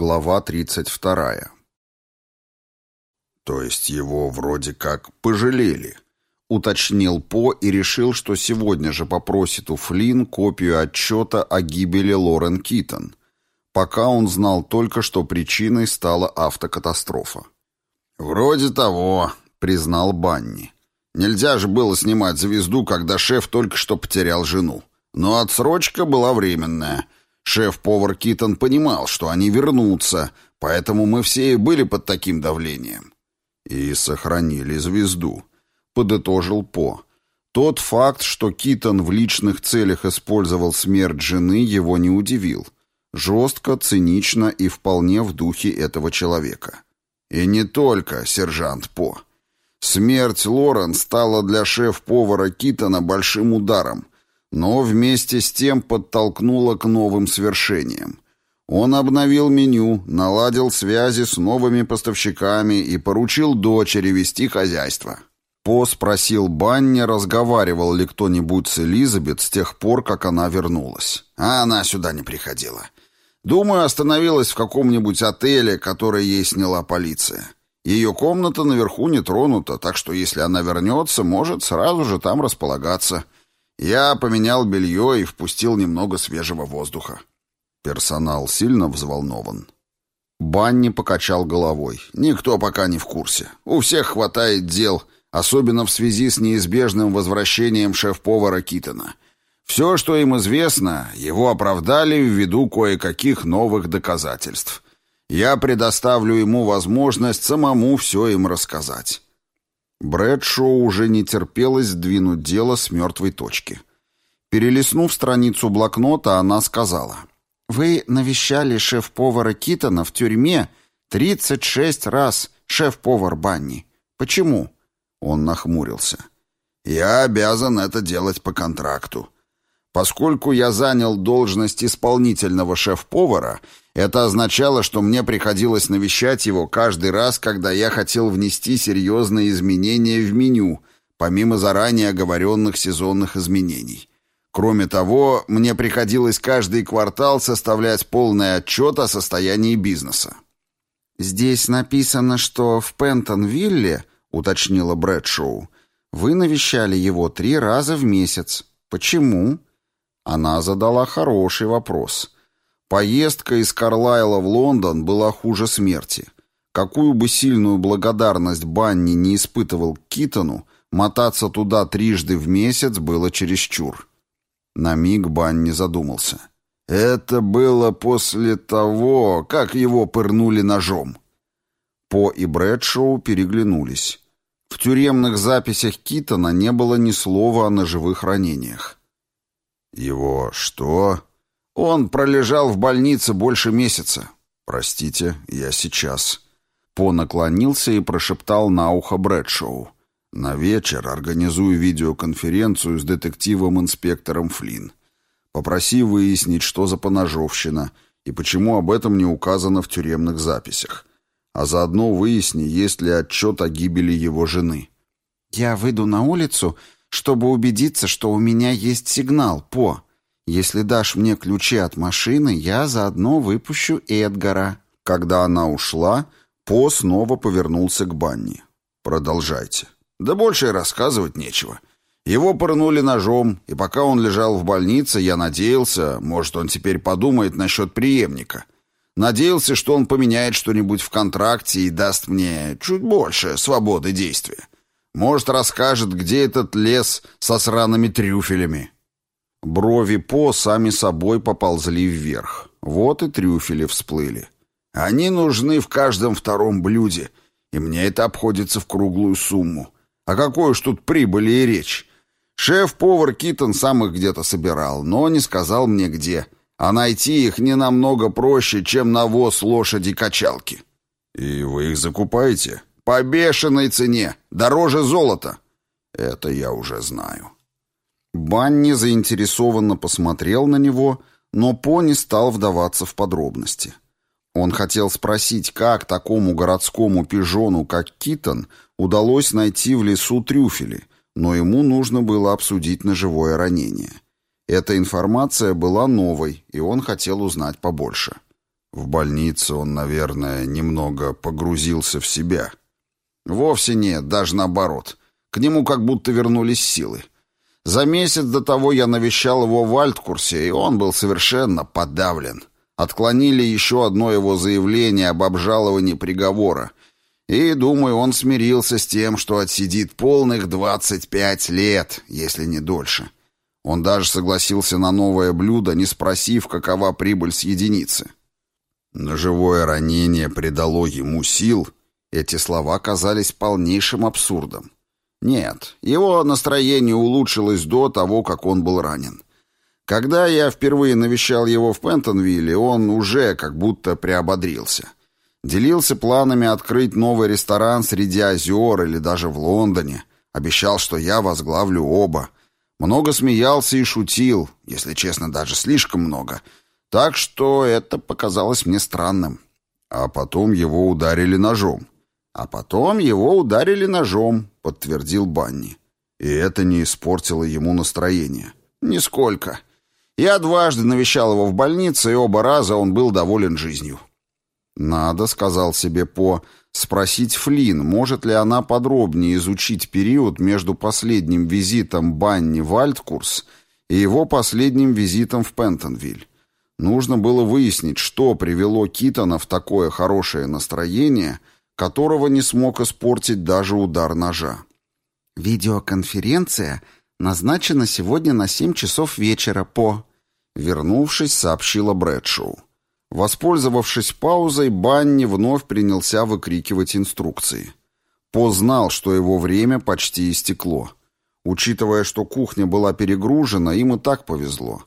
Глава 32. То есть его вроде как пожалели, уточнил По и решил, что сегодня же попросит у Флинн копию отчета о гибели Лорен Китон, пока он знал только, что причиной стала автокатастрофа. «Вроде того», — признал Банни. «Нельзя же было снимать звезду, когда шеф только что потерял жену. Но отсрочка была временная». Шеф-повар Китон понимал, что они вернутся, поэтому мы все и были под таким давлением. И сохранили звезду, подытожил По. Тот факт, что Китон в личных целях использовал смерть жены, его не удивил. Жестко, цинично и вполне в духе этого человека. И не только, сержант По. Смерть Лорен стала для шеф-повара Китона большим ударом, но вместе с тем подтолкнуло к новым свершениям. Он обновил меню, наладил связи с новыми поставщиками и поручил дочери вести хозяйство. По спросил Банни, разговаривал ли кто-нибудь с Элизабет с тех пор, как она вернулась. А она сюда не приходила. Думаю, остановилась в каком-нибудь отеле, который ей сняла полиция. Ее комната наверху не тронута, так что если она вернется, может сразу же там располагаться. Я поменял белье и впустил немного свежего воздуха. Персонал сильно взволнован. Банни покачал головой. Никто пока не в курсе. У всех хватает дел, особенно в связи с неизбежным возвращением шеф-повара Китона. Все, что им известно, его оправдали ввиду кое-каких новых доказательств. Я предоставлю ему возможность самому все им рассказать. Брэдшоу уже не терпелось сдвинуть дело с мертвой точки. Перелистнув страницу блокнота, она сказала, «Вы навещали шеф-повара Китона в тюрьме 36 раз, шеф-повар Банни. Почему?» Он нахмурился. «Я обязан это делать по контракту. Поскольку я занял должность исполнительного шеф-повара, это означало, что мне приходилось навещать его каждый раз, когда я хотел внести серьезные изменения в меню, помимо заранее оговоренных сезонных изменений. Кроме того, мне приходилось каждый квартал составлять полный отчет о состоянии бизнеса. «Здесь написано, что в Пентонвилле, — уточнила Брэдшоу, — вы навещали его три раза в месяц. Почему?» Она задала хороший вопрос — Поездка из Карлайла в Лондон была хуже смерти. Какую бы сильную благодарность Банни не испытывал Китону, мотаться туда трижды в месяц было чересчур. На миг Банни задумался. Это было после того, как его пырнули ножом. По и Брэдшоу переглянулись. В тюремных записях Китона не было ни слова о ножевых ранениях. «Его что?» Он пролежал в больнице больше месяца. Простите, я сейчас. По наклонился и прошептал на ухо Брэдшоу. На вечер организую видеоконференцию с детективом-инспектором Флинн. Попроси выяснить, что за поножовщина и почему об этом не указано в тюремных записях. А заодно выясни, есть ли отчет о гибели его жены. «Я выйду на улицу, чтобы убедиться, что у меня есть сигнал, По», если дашь мне ключи от машины, я заодно выпущу Эдгара». Когда она ушла, По снова повернулся к Банни. «Продолжайте». «Да больше и рассказывать нечего. Его пырнули ножом, и пока он лежал в больнице, я надеялся, может, он теперь подумает насчет преемника. Надеялся, что он поменяет что-нибудь в контракте и даст мне чуть больше свободы действия. Может, расскажет, где этот лес со сраными трюфелями». Брови По сами собой поползли вверх. Вот и трюфели всплыли. Они нужны в каждом втором блюде, и мне это обходится в круглую сумму. О какой уж тут прибыли и речь? Шеф-повар Китон сам их где-то собирал, но не сказал мне где. А найти их не намного проще, чем навоз лошади-качалки. И вы их закупаете? По бешеной цене, дороже золота. Это я уже знаю. Банни заинтересованно посмотрел на него, но По не стал вдаваться в подробности. Он хотел спросить, как такому городскому пижону, как Китон, удалось найти в лесу трюфели, но ему нужно было обсудить ножевое ранение. Эта информация была новой, и он хотел узнать побольше. В больнице он, наверное, немного погрузился в себя. Вовсе нет, даже наоборот. К нему как будто вернулись силы. За месяц до того я навещал его в Альткурсе, и он был совершенно подавлен. Отклонили еще одно его заявление об обжаловании приговора. И, думаю, он смирился с тем, что отсидит полных 25 лет, если не дольше. Он даже согласился на новое блюдо, не спросив, какова прибыль с единицы. Ножевое ранение придало ему сил. Эти слова казались полнейшим абсурдом. Нет, его настроение улучшилось до того, как он был ранен. Когда я впервые навещал его в Пентонвилле, он уже как будто приободрился. Делился планами открыть новый ресторан среди озер или даже в Лондоне. Обещал, что я возглавлю оба. Много смеялся и шутил, если честно, даже слишком много — так что это показалось мне странным. А потом его ударили ножом. А потом его ударили ножом, подтвердил Банни. И это не испортило ему настроение. Нисколько. Я дважды навещал его в больнице, и оба раза он был доволен жизнью. «Надо», — сказал себе По, — «спросить Флин, может ли она подробнее изучить период между последним визитом Банни в Альткурс и его последним визитом в Пентонвиль. Нужно было выяснить, что привело Китона в такое хорошее настроение, которого не смог испортить даже удар ножа. «Видеоконференция назначена сегодня на семь часов вечера по...» Вернувшись, сообщила Брэдшоу. Воспользовавшись паузой, Банни вновь принялся выкрикивать инструкции. По знал, что его время почти истекло. Учитывая, что кухня была перегружена, им и так повезло.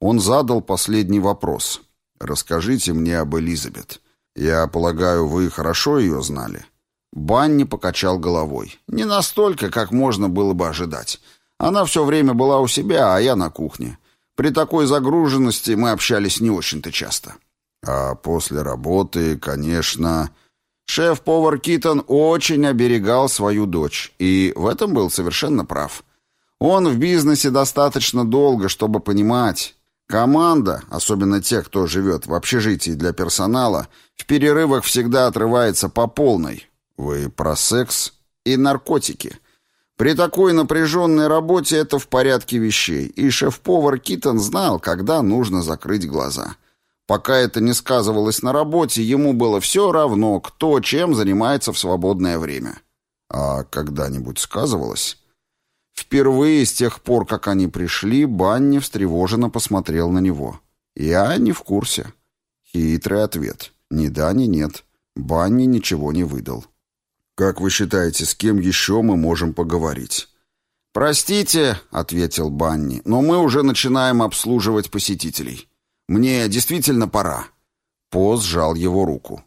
Он задал последний вопрос. «Расскажите мне об Элизабет. Я полагаю, вы хорошо ее знали?» Банни покачал головой. «Не настолько, как можно было бы ожидать. Она все время была у себя, а я на кухне. При такой загруженности мы общались не очень-то часто». «А после работы, конечно...» Шеф-повар Китон очень оберегал свою дочь, и в этом был совершенно прав. Он в бизнесе достаточно долго, чтобы понимать, Команда, особенно те, кто живет в общежитии для персонала, в перерывах всегда отрывается по полной. Вы про секс и наркотики. При такой напряженной работе это в порядке вещей, и шеф-повар Китон знал, когда нужно закрыть глаза. Пока это не сказывалось на работе, ему было все равно, кто чем занимается в свободное время. А когда-нибудь сказывалось? Впервые с тех пор, как они пришли, Банни встревоженно посмотрел на него. «Я не в курсе». Хитрый ответ. Ни да, ни нет. Банни ничего не выдал. «Как вы считаете, с кем еще мы можем поговорить?» «Простите», — ответил Банни, — «но мы уже начинаем обслуживать посетителей. Мне действительно пора». По сжал его руку.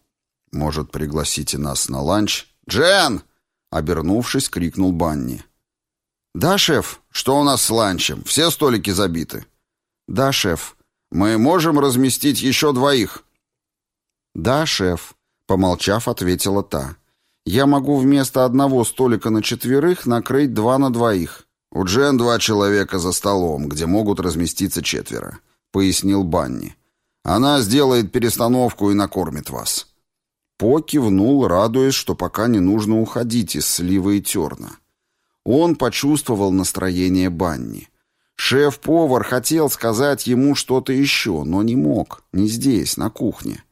«Может, пригласите нас на ланч?» «Джен!» — обернувшись, крикнул Банни. «Да, шеф. Что у нас с ланчем? Все столики забиты?» «Да, шеф. Мы можем разместить еще двоих?» «Да, шеф», — помолчав, ответила та. «Я могу вместо одного столика на четверых накрыть два на двоих». «У Джен два человека за столом, где могут разместиться четверо», — пояснил Банни. «Она сделает перестановку и накормит вас». По кивнул, радуясь, что пока не нужно уходить из сливы и терна. Он почувствовал настроение Банни. Шеф-повар хотел сказать ему что-то еще, но не мог, не здесь, на кухне.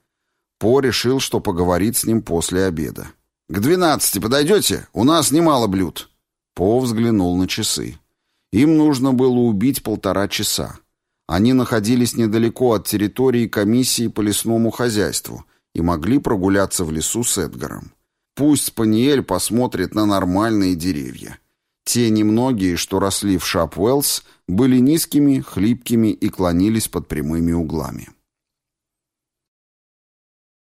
По решил, что поговорит с ним после обеда. «К двенадцати подойдете? У нас немало блюд». По взглянул на часы. Им нужно было убить полтора часа. Они находились недалеко от территории комиссии по лесному хозяйству и могли прогуляться в лесу с Эдгаром. Пусть Спаниель посмотрит на нормальные деревья. Те немногие, что росли в Шапвеллс, были низкими, хлипкими и клонились под прямыми углами.